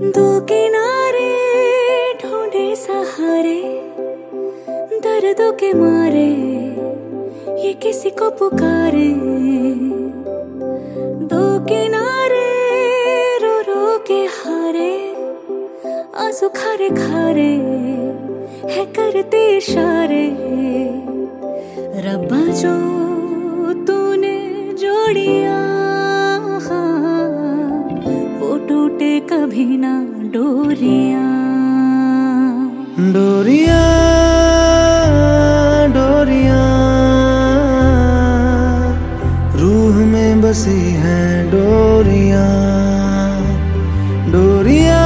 किनारे ढूंढे सहारे, दर्दों के मारे, ये किसी को पुकारे। दो किनारे रो रो के हारे, आँसू खारे खारे, है करते इशारे। रब्बा जो तूने जोड़िया ना डोरिया। डोरिया डोरिया। रूह में बसी है डोरिया। डोरिया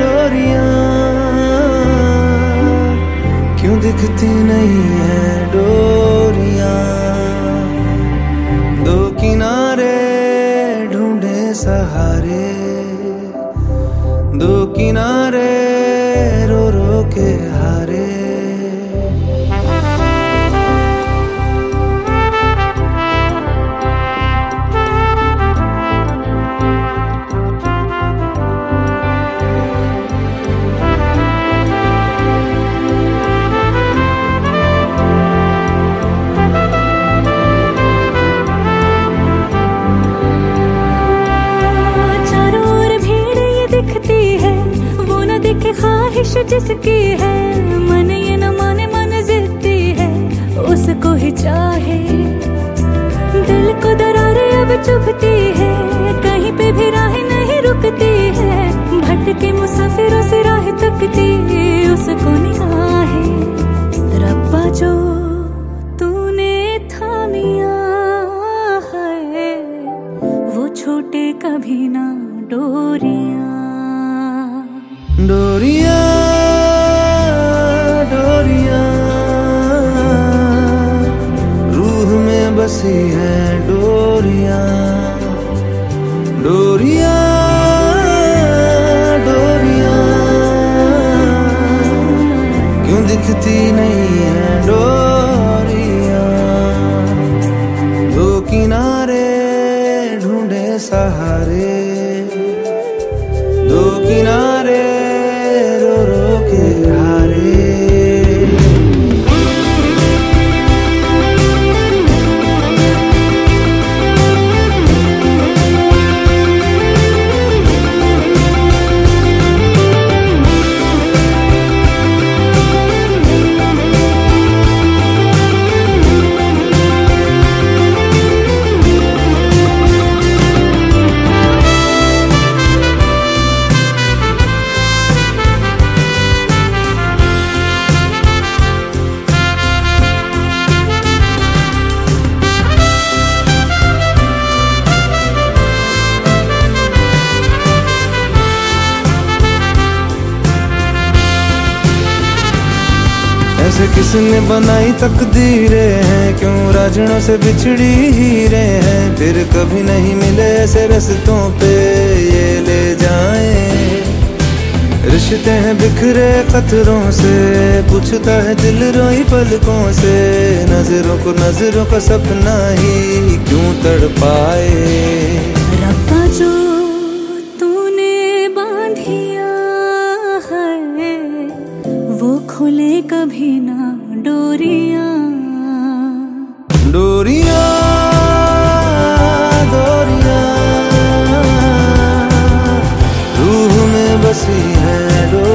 डोरिया। क्यों दिखती नहीं है डोरिया? दो किनारे ख्वाहिश जिसकी है, मन ये न माने मन जिद्दी है, उसको ही चाहे। दिल को दरारे अब चुभती है, कहीं पे भी राह नहीं रुकती है, भटके मुसाफिरों डोरिया ऐसे किसने बनाई तकदीरें हैं? क्यों राजनों से बिछड़ी हीरे हैं? फिर कभी नहीं मिले ऐसे रस्तों पे ये ले जाए। रिश्ते हैं बिखरे कतरों से, पूछता है दिल रोई पलकों से, नज़रों को नज़रों का सपना ही क्यों तड़ पाए see hello